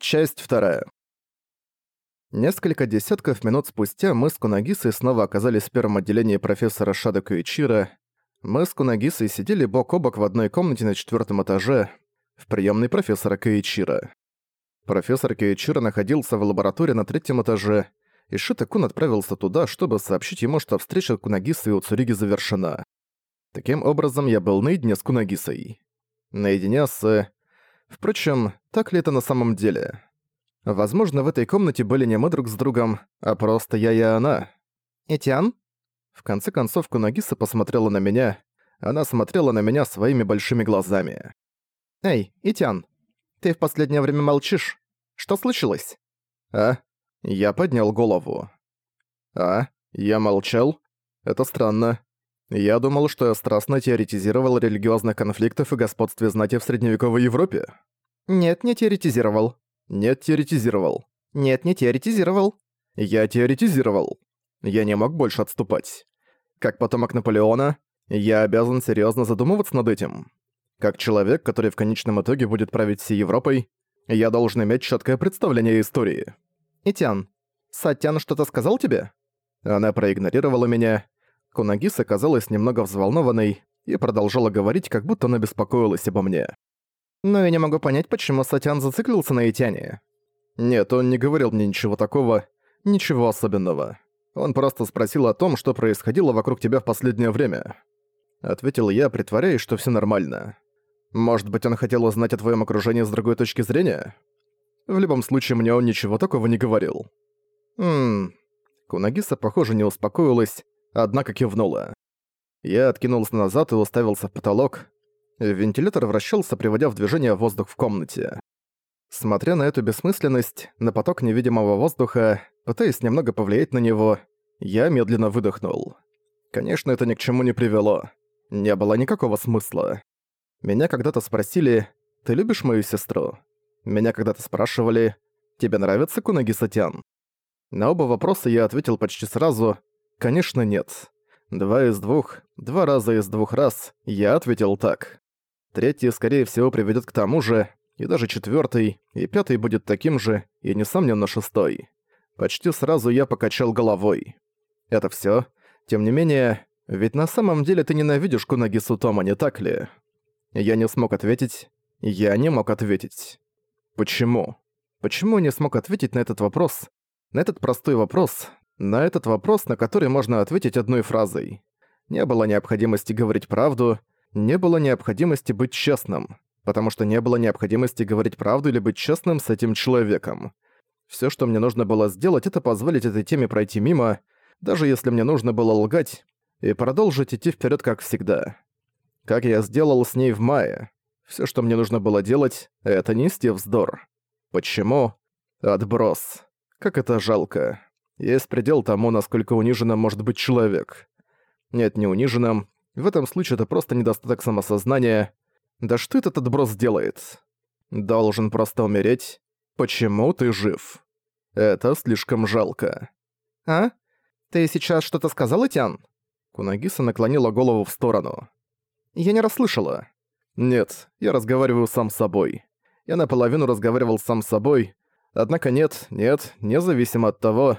Часть вторая. Несколько десятков минут спустя мы с Кунагисой снова оказались в первом отделении профессора Шада Куичира. Мы с Кунагисой сидели бок о бок в одной комнате на четвертом этаже, в приемной профессора Куичира. Профессор Куичира находился в лаборатории на третьем этаже, и Шита-кун отправился туда, чтобы сообщить ему, что встреча Кунагисы и Уцуриги завершена. Таким образом, я был наедине с Кунагисой. Наедине с... Впрочем, так ли это на самом деле? Возможно, в этой комнате были не мы друг с другом, а просто я и она. «Этиан?» В конце концов, Кунагиса посмотрела на меня. Она смотрела на меня своими большими глазами. «Эй, Итян, ты в последнее время молчишь. Что случилось?» «А?» Я поднял голову. «А? Я молчал? Это странно. Я думал, что я страстно теоретизировал о религиозных конфликтах и господстве знати в средневековой Европе. Нет, не теоретизировал. Нет, теоретизировал. Нет, не теоретизировал. Я теоретизировал. Я не мог больше отступать. Как потомок Наполеона, я обязан серьезно задумываться над этим. Как человек, который в конечном итоге будет править всей Европой, я должен иметь четкое представление истории. Итян, Сатян что-то сказал тебе? Она проигнорировала меня, Кунагиса казалась немного взволнованной и продолжала говорить, как будто она беспокоилась обо мне. Но я не могу понять, почему Сатян зациклился на Итяне. Нет, он не говорил мне ничего такого, ничего особенного. Он просто спросил о том, что происходило вокруг тебя в последнее время. Ответил я, притворяясь, что все нормально. Может быть, он хотел узнать о твоем окружении с другой точки зрения? В любом случае, мне он ничего такого не говорил. Ммм... Кунагиса, похоже, не успокоилась, однако кивнула. Я откинулся назад и уставился в потолок. Вентилятор вращался, приводя в движение воздух в комнате. Смотря на эту бессмысленность, на поток невидимого воздуха, пытаясь немного повлиять на него, я медленно выдохнул. Конечно, это ни к чему не привело. Не было никакого смысла. Меня когда-то спросили «Ты любишь мою сестру?» Меня когда-то спрашивали «Тебе нравится Кунаги Сатян?» На оба вопроса я ответил почти сразу Конечно, нет. Два из двух, два раза из двух раз я ответил так. Третий, скорее всего, приведет к тому же, и даже четвертый, и пятый будет таким же, и, несомненно, шестой. Почти сразу я покачал головой. Это все. Тем не менее, ведь на самом деле ты ненавидишь Кунагису Тома, не так ли? Я не смог ответить. Я не мог ответить. Почему? Почему я не смог ответить на этот вопрос? На этот простой вопрос, на этот вопрос, на который можно ответить одной фразой. Не было необходимости говорить правду, не было необходимости быть честным, потому что не было необходимости говорить правду или быть честным с этим человеком. Всё, что мне нужно было сделать, это позволить этой теме пройти мимо, даже если мне нужно было лгать, и продолжить идти вперёд, как всегда. Как я сделал с ней в мае. Всё, что мне нужно было делать, это нести вздор. Почему? Отброс. Как это жалко. Есть предел тому, насколько униженным может быть человек. Нет, не униженным. В этом случае это просто недостаток самосознания. Да что этот отброс делает? Должен просто умереть. Почему ты жив? Это слишком жалко. А? Ты сейчас что-то сказал, Этян? Кунагиса наклонила голову в сторону. Я не расслышала. Нет, я разговариваю сам с собой. Я наполовину разговаривал сам с собой, однако нет, нет, независимо от того,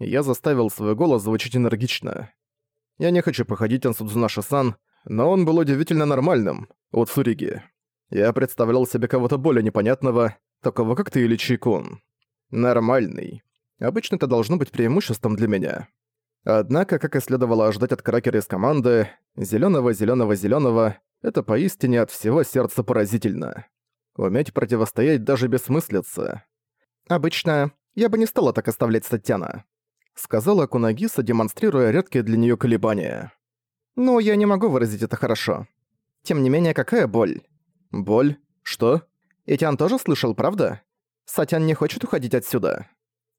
я заставил свой голос звучать энергично. Я не хочу походить на Судзунаши-сан, но он был удивительно нормальным, от Суриги. Я представлял себе кого-то более непонятного, такого как ты или Чайкун. Нормальный. Обычно это должно быть преимуществом для меня. Однако, как и следовало ожидать от кракера из команды, зелёного, зелёного, зелёного, это поистине от всего сердца поразительно. Уметь противостоять даже бессмыслице. Обычно я бы не стала так оставлять Сатьяна сказала Кунагиса, демонстрируя редкие для нее колебания. «Ну, я не могу выразить это хорошо. Тем не менее, какая боль?» «Боль? Что?» «Этян тоже слышал, правда? Сатян не хочет уходить отсюда».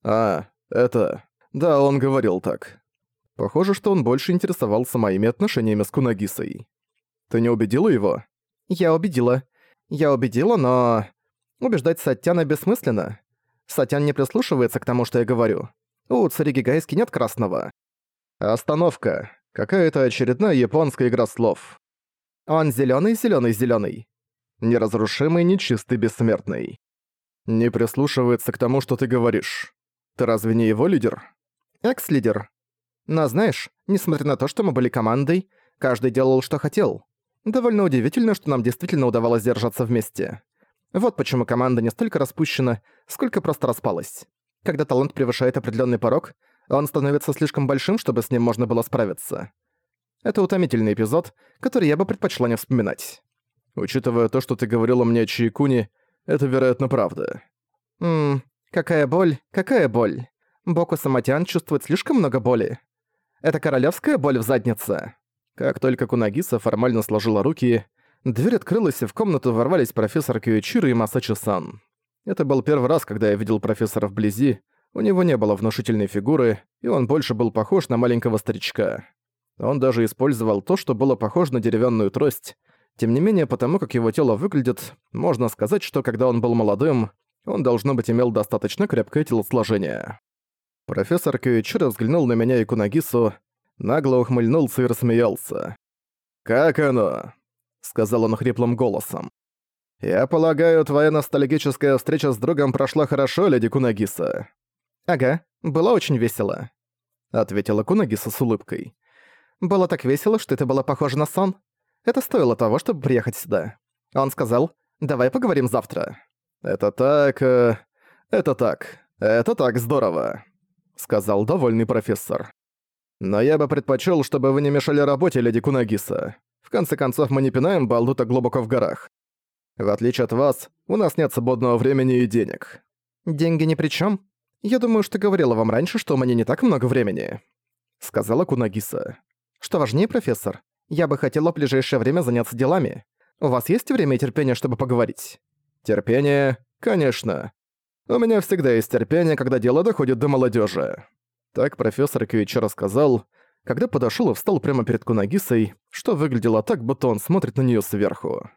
«А, это... Да, он говорил так. Похоже, что он больше интересовался моими отношениями с Кунагисой. Ты не убедила его?» «Я убедила. Я убедила, но... Убеждать Сатяна бессмысленно. Сатян не прислушивается к тому, что я говорю. У Царигигайски нет красного. Остановка. Какая-то очередная японская игра слов. Он зелёный, зелёный, зелёный. Неразрушимый, нечистый, бессмертный. Не прислушивается к тому, что ты говоришь. Ты разве не его лидер? Экс-лидер. Но знаешь, несмотря на то, что мы были командой, каждый делал, что хотел. Довольно удивительно, что нам действительно удавалось держаться вместе. Вот почему команда не столько распущена, сколько просто распалась. Когда талант превышает определенный порог, он становится слишком большим, чтобы с ним можно было справиться. Это утомительный эпизод, который я бы предпочла не вспоминать. Учитывая то, что ты говорила мне о Чайкуне, это, вероятно, правда. Ммм, какая боль, какая боль. Боку Саматян чувствует слишком много боли. Это королевская боль в заднице. Как только Кунагиса формально сложила руки, дверь открылась, и в комнату ворвались профессор Кьюичиро и Масачи-сан. Это был первый раз, когда я видел профессора вблизи. У него не было внушительной фигуры, и он больше был похож на маленького старичка. Он даже использовал то, что было похоже на деревянную трость. Тем не менее, потому как его тело выглядит, можно сказать, что когда он был молодым, он, должно быть, имел достаточно крепкое телосложение. Профессор Кьюичиро взглянул на меня и Кунагису, нагло ухмыльнулся и рассмеялся. «Как оно?» — сказал он хриплым голосом. «Я полагаю, твоя ностальгическая встреча с другом прошла хорошо, леди Кунагиса?» «Ага, было очень весело», — ответила Кунагиса с улыбкой. «Было так весело, что это было похоже на сон. Это стоило того, чтобы приехать сюда. Он сказал, давай поговорим завтра». «Это так... Э, это так. Это так здорово», — сказал довольный профессор. «Но я бы предпочел, чтобы вы не мешали работе, леди Кунагиса. В конце концов, мы не пинаем балду так глубоко в горах. В отличие от вас, у нас нет свободного времени и денег». «Деньги ни при чем. Я думаю, что говорила вам раньше, что у меня не так много времени», — сказала Кунагиса. «Что важнее, профессор, я бы хотела в ближайшее время заняться делами. У вас есть время и терпение, чтобы поговорить?» «Терпение? Конечно. У меня всегда есть терпение, когда дело доходит до молодежи. Так профессор Кьюичи рассказал, когда подошел и встал прямо перед Кунагисой, что выглядело так, будто он смотрит на нее сверху.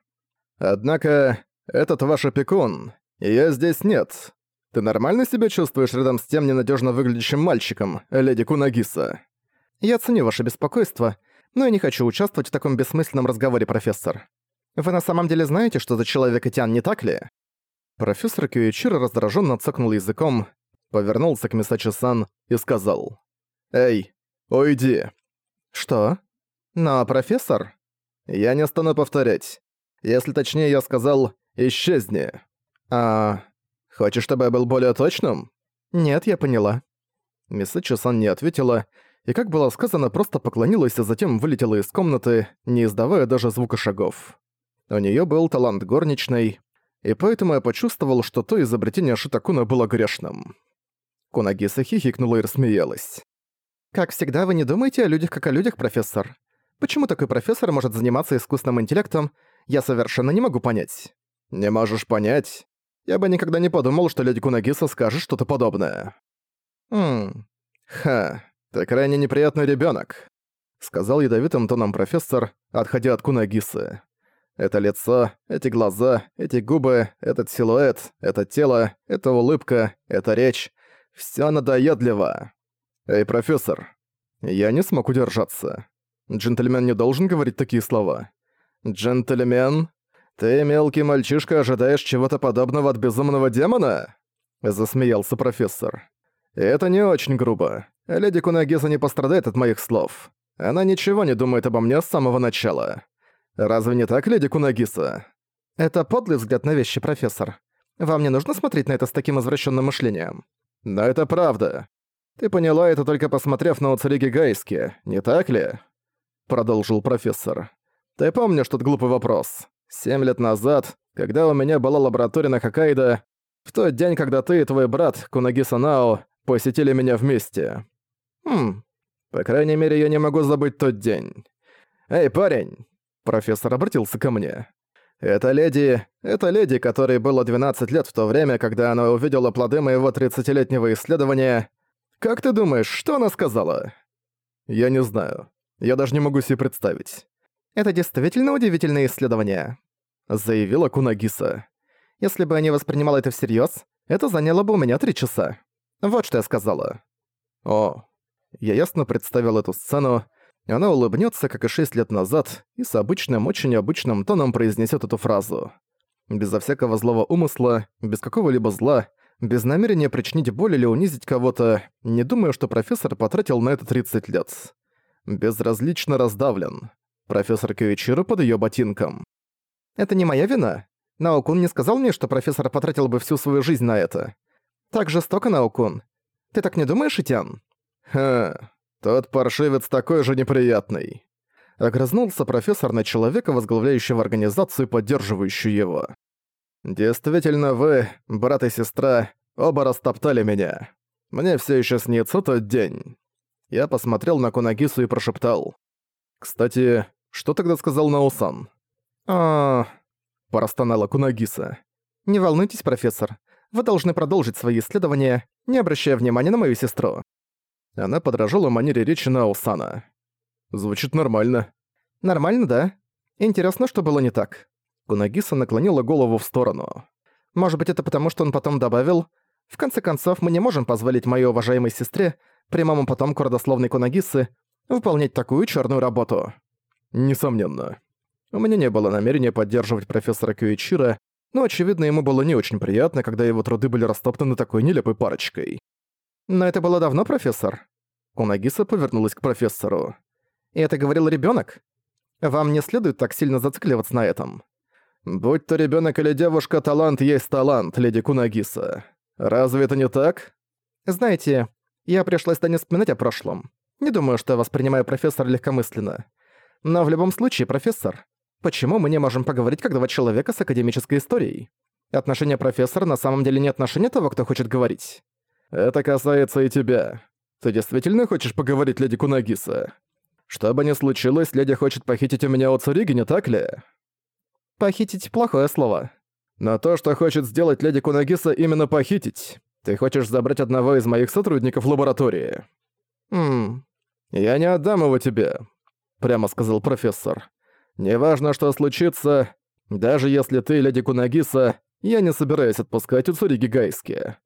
«Однако, этот ваш опекун, я здесь нет. Ты нормально себя чувствуешь рядом с тем ненадежно выглядящим мальчиком, леди Кунагиса?» «Я ценю ваше беспокойство, но я не хочу участвовать в таком бессмысленном разговоре, профессор. Вы на самом деле знаете, что за человек Этян, не так ли?» Профессор Кьюичиро раздраженно цокнул языком, повернулся к Мисачи-сан и сказал. «Эй, уйди!» «Что? Но, профессор?» «Я не стану повторять. Если точнее, я сказал «исчезни». «А... Хочешь, чтобы я был более точным?» «Нет, я поняла». Мисачи-сан не ответила, и, как было сказано, просто поклонилась, а затем вылетела из комнаты, не издавая даже звука шагов. У неё был талант горничной, и поэтому я почувствовал, что то изобретение Шитакуна было грешным. Кунагиса хихикнула и рассмеялась. «Как всегда, вы не думаете о людях как о людях, профессор? Почему такой профессор может заниматься искусственным интеллектом, я совершенно не могу понять». «Не можешь понять? Я бы никогда не подумал, что леди Кунагиса скажет что-то подобное». «Хм... Ха, ты крайне неприятный ребенок, сказал ядовитым тоном профессор, отходя от Кунагисы. Это лицо, эти глаза, эти губы, этот силуэт, это тело, эта улыбка, эта речь — всё надоедливо. Эй, профессор, я не смог удержаться. Джентльмен не должен говорить такие слова. «Джентльмен? Ты, мелкий мальчишка, ожидаешь чего-то подобного от безумного демона?» Засмеялся профессор. «Это не очень грубо. Леди Кунагиза не пострадает от моих слов. Она ничего не думает обо мне с самого начала. Разве не так, леди Кунагиса?» «Это подлый взгляд на вещи, профессор. Вам не нужно смотреть на это с таким извращенным мышлением?» «Но это правда. Ты поняла это только посмотрев на Уцариги Гайски, не так ли?» Продолжил профессор. «Ты помнишь тот глупый вопрос? Семь лет назад, когда у меня была лаборатория на Хоккайдо, в тот день, когда ты и твой брат, Кунагиса Нао, посетили меня вместе. Хм, по крайней мере, я не могу забыть тот день. Эй, парень, Профессор обратился ко мне. «Это леди... Это леди, которой было 12 лет в то время, когда она увидела плоды моего 30-летнего исследования. Как ты думаешь, что она сказала?» «Я не знаю. Я даже не могу себе представить». «Это действительно удивительное исследование», — заявила Кунагиса. «Если бы я не воспринимала это всерьёз, это заняло бы у меня три часа. Вот что я сказала». «О». Я ясно представил эту сцену, она улыбнется, как и шесть лет назад, и с обычным, очень обычным тоном произнесет эту фразу. Безо всякого злого умысла, без какого-либо зла, без намерения причинить боль или унизить кого-то, не думаю, что профессор потратил на это 30 лет. Безразлично раздавлен. Профессор Кавичиро под её ботинком. Это не моя вина. Наокун не сказал мне, что профессор потратил бы всю свою жизнь на это. Так жестоко, Наокун. Ты так не думаешь, Итян? Ха, тот паршивец такой же неприятный. Огрызнулся профессор на человека, возглавляющего организацию, поддерживающую его. «Действительно, вы, брат и сестра, оба растоптали меня. Мне все еще снится тот день». Я посмотрел на Кунагису и прошептал. «Кстати, что тогда сказал Наусан?» «А...» – простонала Кунагиса. «Не волнуйтесь, профессор. Вы должны продолжить свои исследования, не обращая внимания на мою сестру». Она подражала манере речи Наусана. Звучит нормально. Нормально, да? Интересно, что было не так. Кунагиса наклонила голову в сторону. Может быть, это потому, что он потом добавил... В конце концов, мы не можем позволить моей уважаемой сестре, прямому потомку родословной Кунагисы, выполнять такую черную работу. Несомненно. У меня не было намерения поддерживать профессора Кюичира, но, очевидно, ему было не очень приятно, когда его труды были растоптаны такой нелепой парочкой. «Но это было давно, профессор?» Кунагиса повернулась к профессору. И это говорил ребенок. Вам не следует так сильно зацикливаться на этом. Будь то ребенок или девушка, талант есть талант, леди Кунагиса. Разве это не так? Знаете, я пришла сюда не вспоминать о прошлом. Не думаю, что я воспринимаю профессора легкомысленно. Но в любом случае, профессор, почему мы не можем поговорить как два человека с академической историей? Отношение профессора на самом деле не отношение того, кто хочет говорить. Это касается и тебя. Ты действительно хочешь поговорить, леди Кунагиса? Что бы ни случилось, леди хочет похитить у меня Оцуриги, не так ли? Похитить – плохое слово. Но то, что хочет сделать леди Кунагиса, именно похитить. Ты хочешь забрать одного из моих сотрудников лаборатории. Ммм. Я не отдам его тебе, прямо сказал профессор. Неважно, что случится, даже если ты леди Кунагиса, я не собираюсь отпускать Уцуриги Гайски.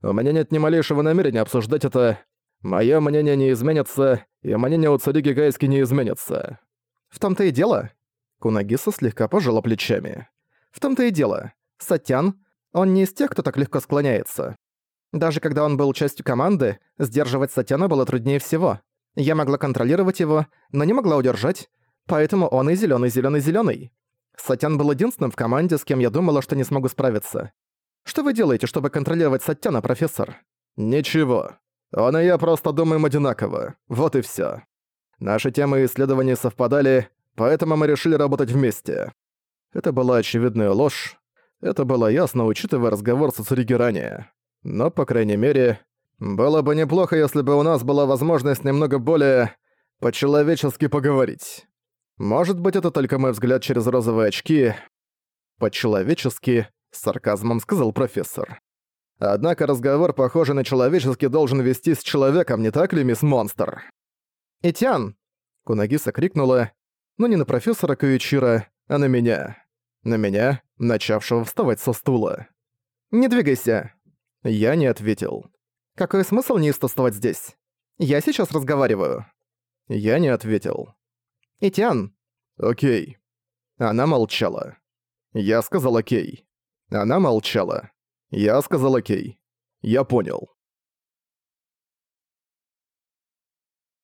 У меня нет ни малейшего намерения обсуждать это, Моё мнение не изменится, и мнение у Цариги Гайски не изменится. В том-то и дело. Кунагиса слегка пожала плечами. В том-то и дело. Сатян, он не из тех, кто так легко склоняется. Даже когда он был частью команды, сдерживать Сатяна было труднее всего. Я могла контролировать его, но не могла удержать, поэтому он и зелёный, зелёный, зелёный. Сатян был единственным в команде, с кем я думала, что не смогу справиться. Что вы делаете, чтобы контролировать Сатяна, профессор? Ничего. Он и я просто думаем одинаково. Вот и всё. Наши темы и исследования совпадали, поэтому мы решили работать вместе. Это была очевидная ложь. Это было ясно, учитывая разговор с Цуриги ранее. Но, по крайней мере, было бы неплохо, если бы у нас была возможность немного более по-человечески поговорить. Может быть, это только мой взгляд через розовые очки. По-человечески, с сарказмом сказал профессор. Однако разговор, похожий на человеческий, должен вести с человеком, не так ли, мисс Монстр? «Этян!» Кунагиса крикнула, но не на профессора Куичира, а на меня. На меня, начавшего вставать со стула. «Не двигайся!» Я не ответил. «Какой смысл неистовствовать здесь? Я сейчас разговариваю». Я не ответил. «Этян!» «Окей». Она молчала. Я сказал «окей». Она молчала. Я сказал окей. Я понял.